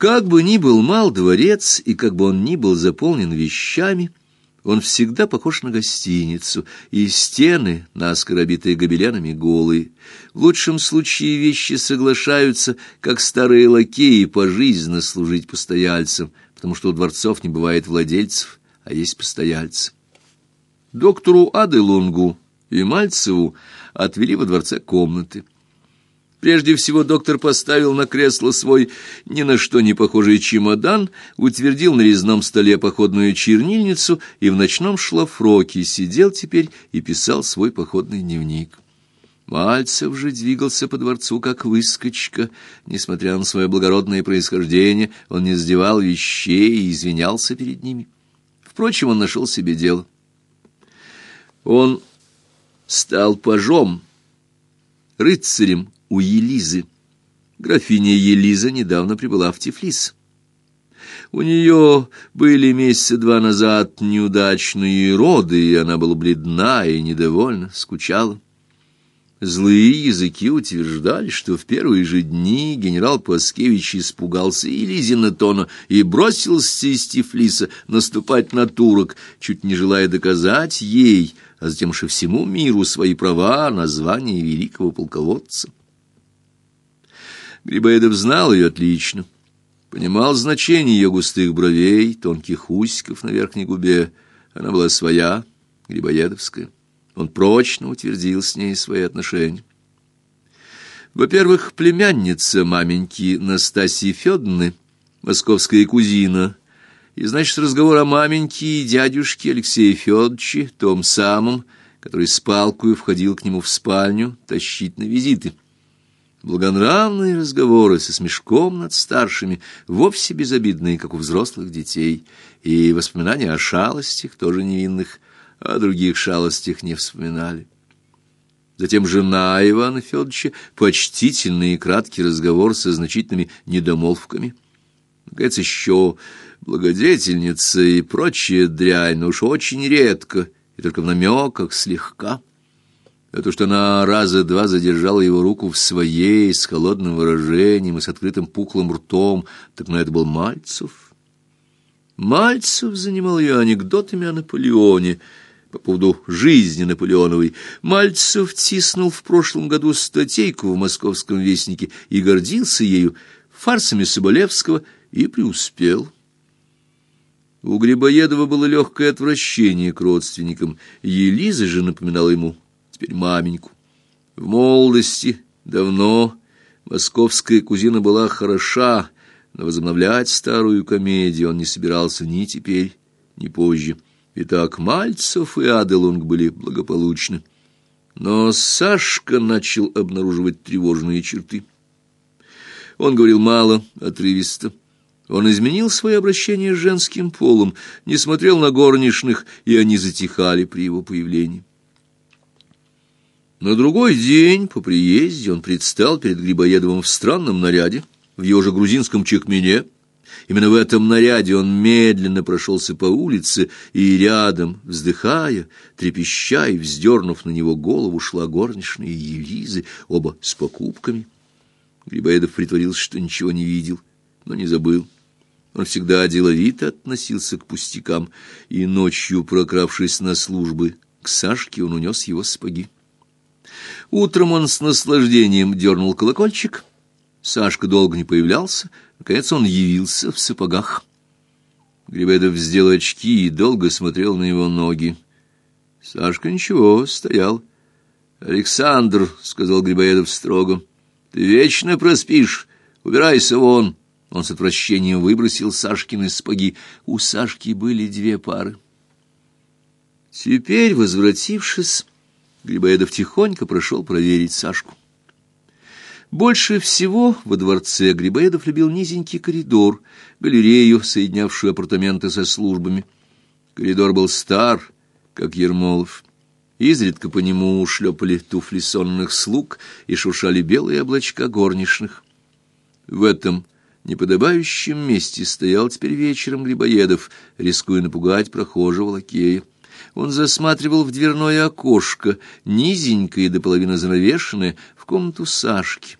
Как бы ни был мал дворец, и как бы он ни был заполнен вещами, он всегда похож на гостиницу, и стены, наскоро обитые гобеленами, голые. В лучшем случае вещи соглашаются, как старые лакеи, пожизненно служить постояльцам, потому что у дворцов не бывает владельцев, а есть постояльцы. Доктору Аделунгу и Мальцеву отвели во дворце комнаты. Прежде всего доктор поставил на кресло свой ни на что не похожий чемодан, утвердил на резном столе походную чернильницу и в ночном шлафроке сидел теперь и писал свой походный дневник. Мальцев же двигался по дворцу как выскочка. Несмотря на свое благородное происхождение, он не сдевал вещей и извинялся перед ними. Впрочем, он нашел себе дело. Он стал пажом, рыцарем, у Елизы. Графиня Елиза недавно прибыла в Тифлис. У нее были месяца два назад неудачные роды, и она была бледна и недовольна, скучала. Злые языки утверждали, что в первые же дни генерал Паскевич испугался Елизина тона и бросился из Тифлиса наступать на турок, чуть не желая доказать ей, а затем же всему миру свои права на звание великого полководца. Грибоедов знал ее отлично, понимал значение ее густых бровей, тонких усиков на верхней губе. Она была своя, грибоедовская. Он прочно утвердил с ней свои отношения. Во-первых, племянница маменьки Настасьи Федоровны, московская кузина, и, значит, разговор о маменьке и дядюшке Алексея Федоровиче, том самом, который с палкой входил к нему в спальню тащить на визиты. Благонравные разговоры со смешком над старшими, вовсе безобидные, как у взрослых детей, и воспоминания о шалостях, тоже невинных, о других шалостях не вспоминали. Затем жена Ивана Федоровича, почтительный и краткий разговор со значительными недомолвками. Наконец, еще благодетельница и прочая дрянь, но уж очень редко, и только в намеках слегка. Это что она раза два задержала его руку в своей, с холодным выражением и с открытым пухлым ртом, так на это был Мальцев. Мальцев занимал ее анекдотами о Наполеоне по поводу жизни Наполеоновой. Мальцев тиснул в прошлом году статейку в «Московском вестнике» и гордился ею фарсами Соболевского и преуспел. У Грибоедова было легкое отвращение к родственникам. Елиза же напоминала ему теперь маменьку. В молодости, давно, московская кузина была хороша, но возобновлять старую комедию он не собирался ни теперь, ни позже. Итак, Мальцев и Аделунг были благополучны. Но Сашка начал обнаруживать тревожные черты. Он говорил мало, отрывисто. Он изменил свое обращение с женским полом, не смотрел на горничных, и они затихали при его появлении. На другой день по приезде он предстал перед Грибоедовым в странном наряде, в его же грузинском чекмене. Именно в этом наряде он медленно прошелся по улице, и рядом, вздыхая, трепеща и вздернув на него голову, шла горничная Елизы, оба с покупками. Грибоедов притворился, что ничего не видел, но не забыл. Он всегда деловито относился к пустякам, и ночью, прокравшись на службы, к Сашке он унес его сапоги. Утром он с наслаждением дернул колокольчик. Сашка долго не появлялся. Наконец он явился в сапогах. Грибедов сделал очки и долго смотрел на его ноги. Сашка ничего, стоял. «Александр», — сказал Грибоедов строго, — «ты вечно проспишь. Убирайся вон». Он с отвращением выбросил Сашкины сапоги. У Сашки были две пары. Теперь, возвратившись, Грибоедов тихонько прошел проверить Сашку. Больше всего во дворце Грибоедов любил низенький коридор, галерею, соединявшую апартаменты со службами. Коридор был стар, как Ермолов. Изредка по нему шлепали туфли сонных слуг и шуршали белые облачка горничных. В этом неподобающем месте стоял теперь вечером Грибоедов, рискуя напугать прохожего лакея. Он засматривал в дверное окошко, низенькое до половины занавешенное, в комнату Сашки.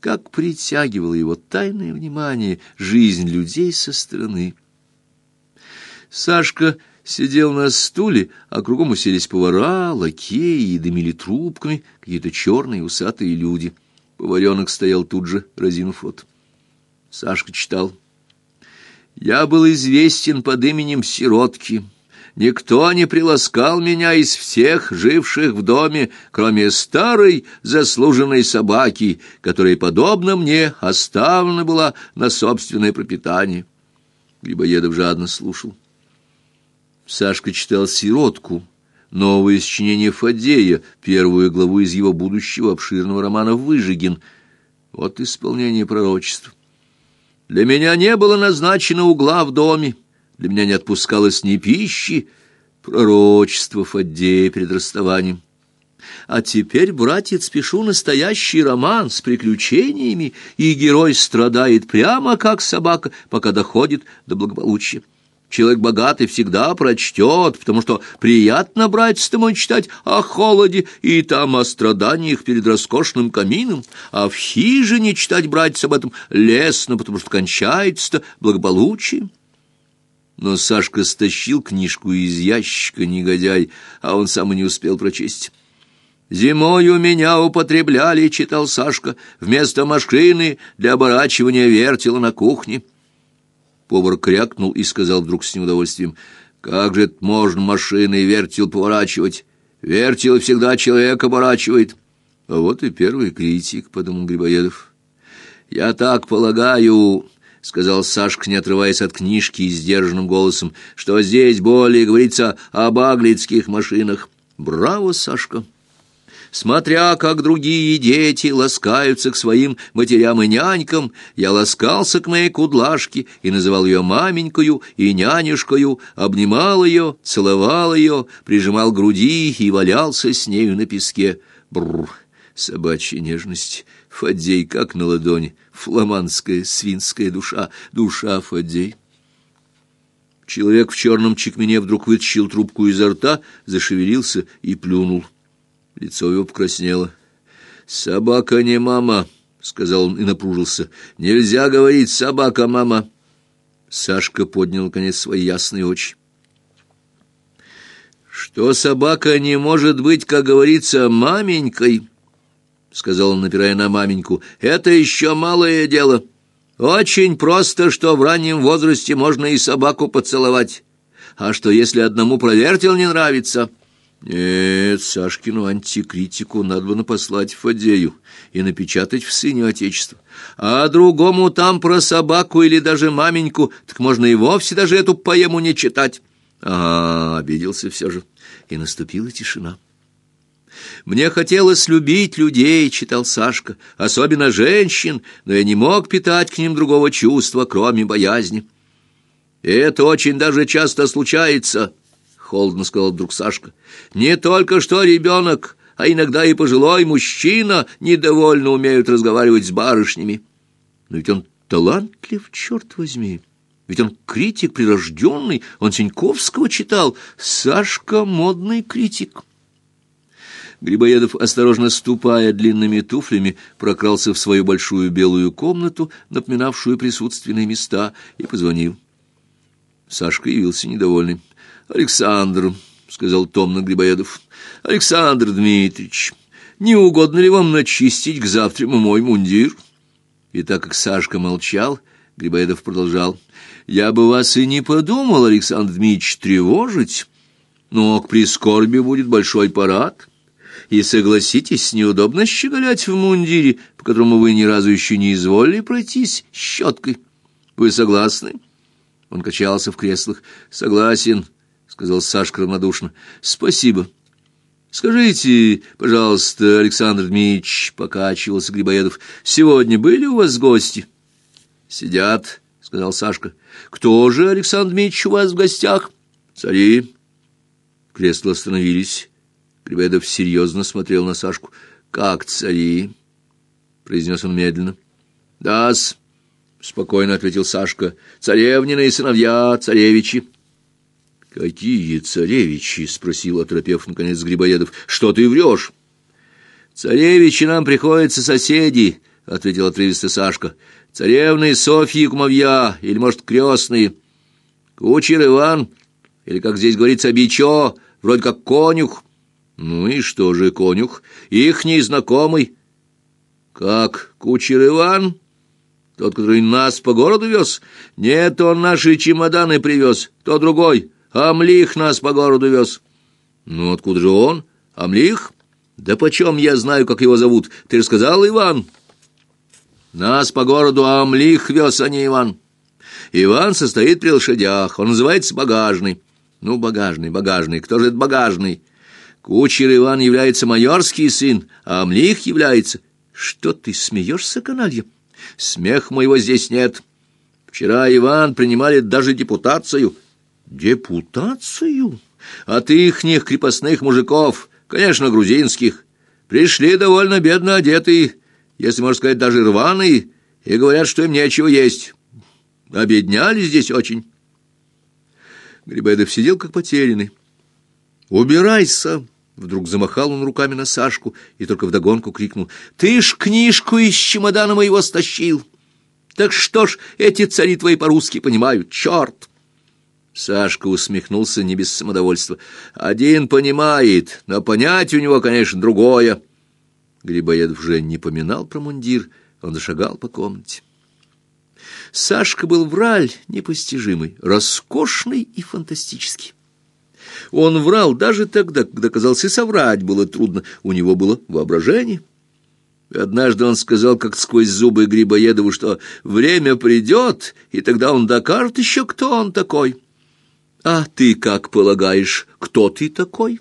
как притягивало его тайное внимание жизнь людей со стороны. Сашка сидел на стуле, а кругом уселись повара, лакеи и дымили трубками какие-то черные усатые люди. Поваренок стоял тут же, разинув рот. Сашка читал. «Я был известен под именем Сиротки». Никто не приласкал меня из всех живших в доме, кроме старой заслуженной собаки, которая, подобно мне, оставлена была на собственное пропитание. Грибоедов жадно слушал. Сашка читал «Сиротку», новое сочинение Фадея, первую главу из его будущего обширного романа «Выжигин». Вот исполнение пророчества. «Для меня не было назначено угла в доме, для меня не отпускалось ни пищи, пророчество Фаддея перед расставанием. А теперь, братец, пишу настоящий роман с приключениями, и герой страдает прямо как собака, пока доходит до благополучия. Человек богатый всегда прочтет, потому что приятно, братец мой, читать о холоде и там о страданиях перед роскошным камином, а в хижине читать, братец, об этом лестно, потому что кончается-то благополучием. Но Сашка стащил книжку из ящика, негодяй, а он сам и не успел прочесть. «Зимою меня употребляли», — читал Сашка, — «вместо машины для оборачивания вертела на кухне». Повар крякнул и сказал вдруг с неудовольствием, «Как же это можно машиной вертел поворачивать? Вертел всегда человек оборачивает». «А вот и первый критик», — подумал Грибоедов. «Я так полагаю», — сказал Сашка, не отрываясь от книжки и сдержанным голосом, «что здесь более говорится об аглицких машинах». «Браво, Сашка!» Смотря, как другие дети ласкаются к своим матерям и нянькам, я ласкался к моей кудлашке и называл ее маменькою и нянюшкою, обнимал ее, целовал ее, прижимал груди и валялся с нею на песке. Бррр, собачья нежность, Фадей как на ладони, фламандская свинская душа, душа Фадей. Человек в черном чекмене вдруг вытащил трубку изо рта, зашевелился и плюнул. Лицо его покраснело. «Собака не мама», — сказал он и напружился. «Нельзя говорить «собака, мама». Сашка поднял, наконец, свои ясные очи. «Что собака не может быть, как говорится, маменькой», — сказал он, напирая на маменьку, — «это еще малое дело. Очень просто, что в раннем возрасте можно и собаку поцеловать. А что, если одному провертел не нравится?» Нет, Сашкину антикритику надо бы напослать Фадею и напечатать в «Сыне Отечества». А другому там про собаку или даже маменьку, так можно и вовсе даже эту поэму не читать. А, обиделся все же, и наступила тишина. «Мне хотелось любить людей», — читал Сашка, — «особенно женщин, но я не мог питать к ним другого чувства, кроме боязни. И это очень даже часто случается» холодно сказал вдруг Сашка. Не только что ребенок, а иногда и пожилой мужчина недовольно умеют разговаривать с барышнями. Но ведь он талантлив, черт возьми. Ведь он критик прирожденный, он Синьковского читал. Сашка — модный критик. Грибоедов, осторожно ступая длинными туфлями, прокрался в свою большую белую комнату, напоминавшую присутственные места, и позвонил. Сашка явился недовольный. Александр, — сказал томно Грибоедов, — Александр Дмитриевич, не угодно ли вам начистить к завтраму мой мундир? И так как Сашка молчал, Грибоедов продолжал, — Я бы вас и не подумал, Александр Дмитриевич, тревожить, но к прискорбе будет большой парад. И согласитесь, неудобно щеголять в мундире, по которому вы ни разу еще не изволили пройтись щеткой. Вы согласны? Он качался в креслах. Согласен, сказал Сашка равнодушно. Спасибо. Скажите, пожалуйста, Александр Дмитриевич, покачивался Грибоедов, сегодня были у вас гости? Сидят, сказал Сашка. Кто же, Александр Дмитриевич, у вас в гостях? Цари. Кресла остановились. Грибоедов серьезно смотрел на Сашку. Как цари? произнес он медленно. Да-с, спокойно ответил Сашка. Царевнины и сыновья, царевичи. «Какие царевичи?» — спросил, оторопев, наконец, Грибоедов. «Что ты врешь?» «Царевичи нам приходятся соседи, — ответил отрывисто Сашка. — Царевны Софьи кумовья, или, может, крестные. Кучер Иван, или, как здесь говорится, бичо, вроде как конюх. Ну и что же конюх? Их незнакомый. Как, кучер Иван? Тот, который нас по городу вез? Нет, он наши чемоданы привез, то другой. Амлих нас по городу вез. Ну, откуда же он? Амлих? Да почем я знаю, как его зовут? Ты же сказал, Иван? Нас по городу Амлих вез, а не Иван. Иван состоит при лошадях, он называется багажный. Ну, багажный, багажный, кто же это багажный? Кучер Иван является майорский сын, а Амлих является... Что ты смеешься, каналья? Смех моего здесь нет. Вчера Иван принимали даже депутацию. Депутацию? От ихних крепостных мужиков, конечно, грузинских. Пришли довольно бедно одетые, если можно сказать, даже рваные, и говорят, что им нечего есть. Обедняли здесь очень. Грибоедов сидел как потерянный. «Убирайся!» Вдруг замахал он руками на Сашку и только вдогонку крикнул. «Ты ж книжку из чемодана моего стащил! Так что ж, эти цари твои по-русски понимают, черт!» Сашка усмехнулся не без самодовольства. «Один понимает, но понять у него, конечно, другое». Грибоедов уже не поминал про мундир, он зашагал по комнате. Сашка был враль непостижимый, роскошный и фантастический. Он врал даже тогда, когда казалось соврать было трудно, у него было воображение. Однажды он сказал, как сквозь зубы Грибоедову, что время придет, и тогда он докажет еще, кто он такой. «А ты как полагаешь, кто ты такой?»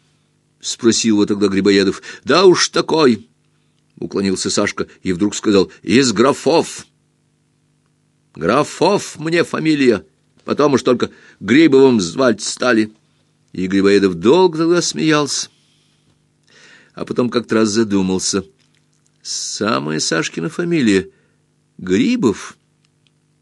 — спросил его тогда Грибоедов. «Да уж такой!» — уклонился Сашка и вдруг сказал. «Из графов!» «Графов мне фамилия, потом уж только Грибовым звать стали». И Грибоедов долго тогда смеялся, а потом как-то раз задумался. Самая Сашкина фамилия — Грибов —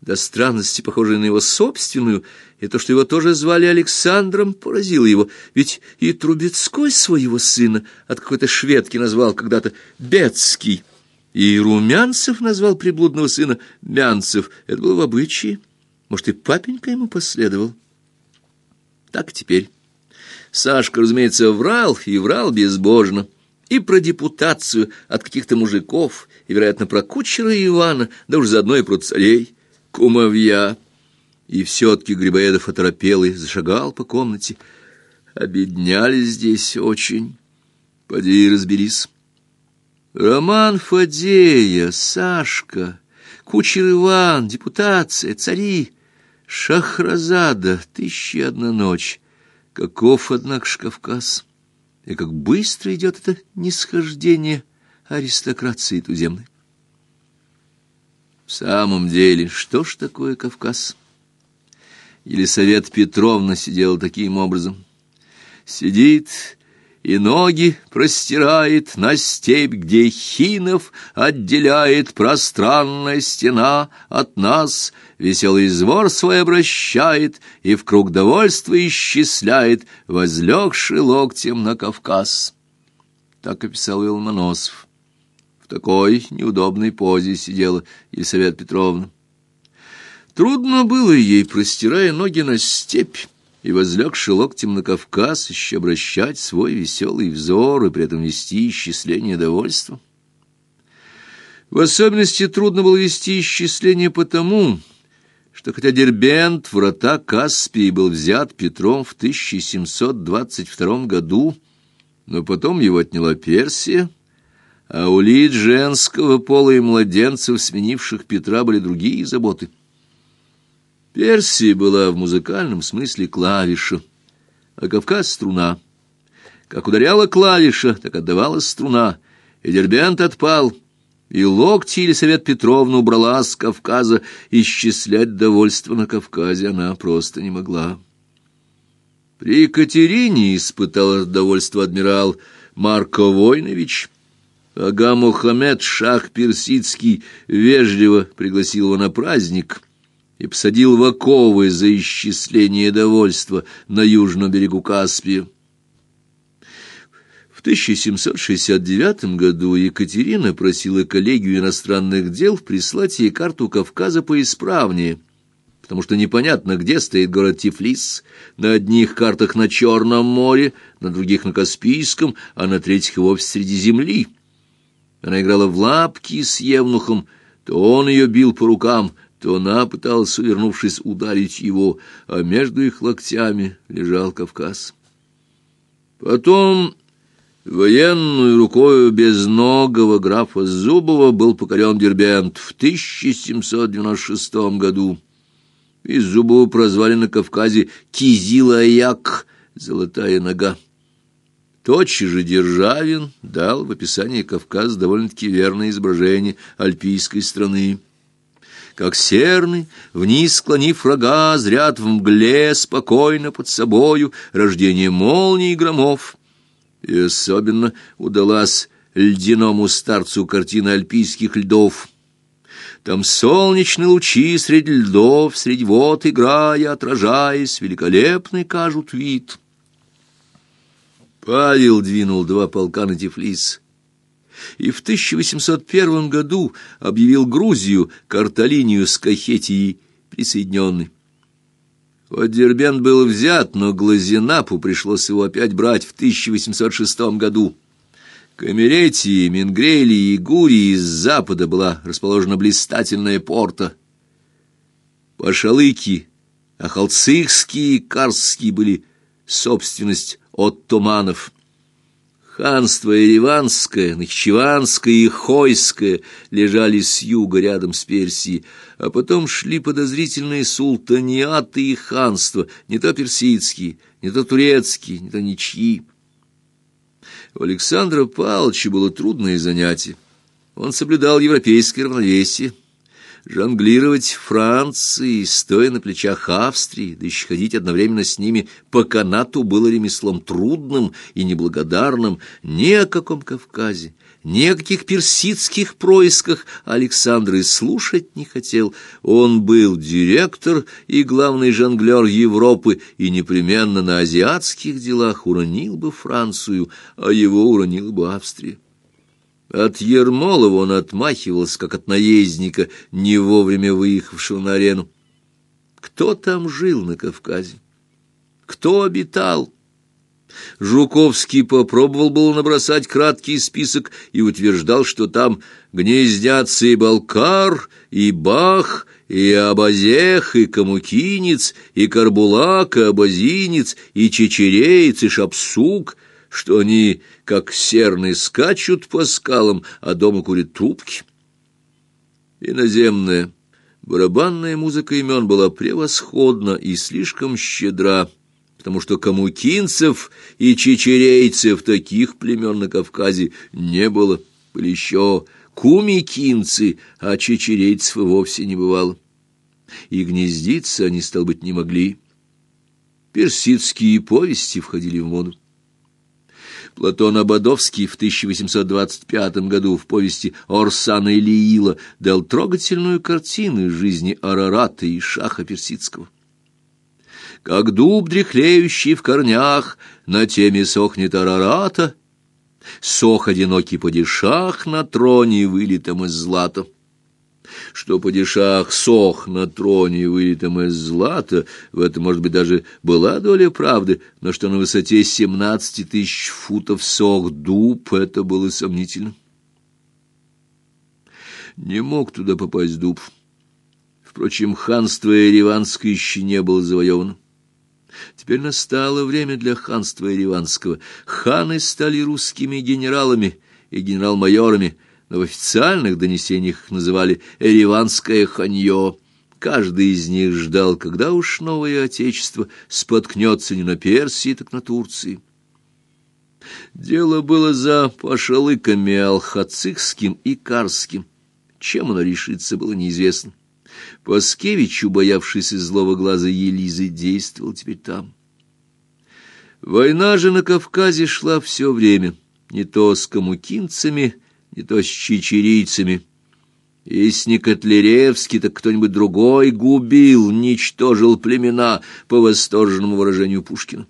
до странности похожей на его собственную, и то, что его тоже звали Александром, поразило его, ведь и Трубецкой своего сына от какой-то шведки назвал когда-то Бецкий, и Румянцев назвал приблудного сына Мянцев. Это было в обычае. Может, и папенька ему последовал. Так теперь. Сашка, разумеется, врал, и врал безбожно. И про депутацию от каких-то мужиков, и, вероятно, про кучера Ивана, да уж заодно и про царей кумовья. И все-таки Грибоедов оторопел и зашагал по комнате. Обедняли здесь очень. Поди разберись. Роман Фадея, Сашка, кучер Иван, депутация, цари, Шахразада, тысяча и одна ночь. Каков, однако, ж Кавказ. И как быстро идет это нисхождение аристократии туземной. В самом деле, что ж такое Кавказ? Елисавета Петровна сидела таким образом. Сидит и ноги простирает на степь, где хинов отделяет пространная стена от нас, веселый звор свой обращает и в круг довольства исчисляет, возлегший локтем на Кавказ. Так описал Илмоносов. В такой неудобной позе сидела Елисавета Петровна. Трудно было ей, простирая ноги на степь и возлегши локтем на Кавказ, еще обращать свой веселый взор и при этом вести исчисление довольства. В особенности трудно было вести исчисление потому, что хотя Дербент, врата Каспии, был взят Петром в 1722 году, но потом его отняла Персия, а у лиц женского пола и младенцев, сменивших Петра, были другие заботы. Персия была в музыкальном смысле клавиша, а Кавказ — струна. Как ударяла клавиша, так отдавалась струна, и Дербент отпал, и локти Елисавет Петровна убрала с Кавказа, исчислять довольство на Кавказе она просто не могла. При Екатерине испытал довольство адмирал Марко Войнович — Ага Мухаммед, шах персидский, вежливо пригласил его на праздник и посадил в оковы за исчисление довольства на южном берегу Каспия. В 1769 году Екатерина просила коллегию иностранных дел прислать ей карту Кавказа поисправнее, потому что непонятно, где стоит город Тифлис. На одних картах на Черном море, на других на Каспийском, а на третьих и вовсе среди земли. Она играла в лапки с Евнухом, то он ее бил по рукам, то она пыталась, увернувшись, ударить его, а между их локтями лежал Кавказ. Потом военную рукою безногого графа Зубова был покорен Дербент в 1796 году. Из Зубова прозвали на Кавказе Кизила-Як, золотая нога. Тотчас же Державин дал в описании Кавказа довольно-таки верное изображение альпийской страны. Как серный, вниз склонив рога, зрят в мгле спокойно под собою рождение молний и громов. И особенно удалась ледяному старцу картина альпийских льдов. Там солнечные лучи среди льдов, среди вод играя, отражаясь, великолепный кажут вид — Павел двинул два полка на Тифлис и в 1801 году объявил Грузию картолинию с Кахетией присоединенной. Вот Дербент был взят, но Глазенапу пришлось его опять брать в 1806 году. К Эмеретии, Менгрелии и Гурии с запада была расположена блистательная порта. Пашалыки, Ахалцихские и Карсские были собственность оттоманов. Ханство Ереванское, Нахчеванское и Хойское лежали с юга рядом с Персией, а потом шли подозрительные султаниаты и ханства, не то персидские, не то турецкие, не то ничьи. У Александра Павловича было трудное занятие. Он соблюдал европейское равновесие, Жонглировать Франции, стоя на плечах Австрии, да еще ходить одновременно с ними по канату было ремеслом трудным и неблагодарным. Ни о каком Кавказе, ни персидских происках Александр и слушать не хотел. Он был директор и главный жонглер Европы, и непременно на азиатских делах уронил бы Францию, а его уронил бы Австрия. От Ермолова он отмахивался, как от наездника, не вовремя выехавшего на арену. Кто там жил на Кавказе? Кто обитал? Жуковский попробовал было набросать краткий список и утверждал, что там гнездятся и Балкар, и Бах, и Абазех, и Камукинец, и Карбулак, и Абазинец, и Чечерейц, и Шапсук — что они, как серны, скачут по скалам, а дома курят трубки. Иноземная барабанная музыка имен была превосходна и слишком щедра, потому что камукинцев и чечерейцев таких племен на Кавказе не было, были еще кумикинцы, а чечерейцев вовсе не бывало. И гнездиться они, стал быть, не могли. Персидские повести входили в моду. Платон Ободовский в 1825 году в повести «Орсана и Лиила» дал трогательную картину из жизни Арарата и Шаха Персидского. Как дуб, дряхлеющий в корнях, на теме сохнет Арарата, сох одинокий падишах на троне, вылитом из злата что падишах сох на троне, вылитом из злата, в этом, может быть, даже была доля правды, но что на высоте семнадцати тысяч футов сох дуб, это было сомнительно. Не мог туда попасть дуб. Впрочем, ханство Ереванское еще не было завоевано. Теперь настало время для ханства Ереванского. Ханы стали русскими генералами и генерал-майорами, но в официальных донесениях их называли «Эреванское ханье». Каждый из них ждал, когда уж новое отечество споткнется не на Персии, так на Турции. Дело было за пошалыками Алхацихским и Карским. Чем оно решится, было неизвестно. Паскевич, убоявшийся злого глаза Елизы, действовал теперь там. Война же на Кавказе шла все время, не то с камукинцами, не то с чечерийцами. Если не Котляревский, так кто-нибудь другой губил, ничтожил племена, по восторженному выражению Пушкина.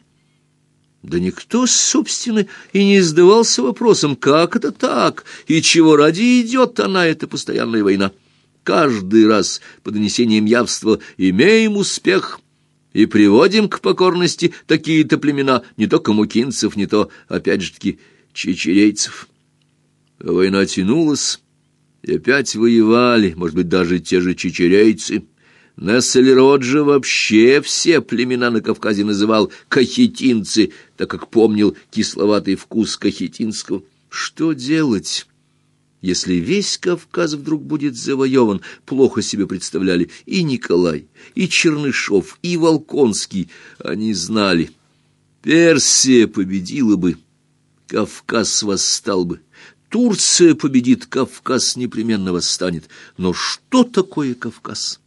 Да никто, собственно, и не задавался вопросом, как это так, и чего ради идет она, эта постоянная война. Каждый раз по донесениям явства имеем успех и приводим к покорности такие-то племена, не то камукинцев, не то, опять же таки, чечерейцев. Война тянулась, и опять воевали, может быть, даже те же чечерейцы. Несселерод же вообще все племена на Кавказе называл кахетинцы, так как помнил кисловатый вкус кахетинского. Что делать, если весь Кавказ вдруг будет завоеван? Плохо себе представляли и Николай, и Чернышов, и Волконский. Они знали. Персия победила бы, Кавказ восстал бы. Турция победит, Кавказ непременно восстанет. Но что такое Кавказ?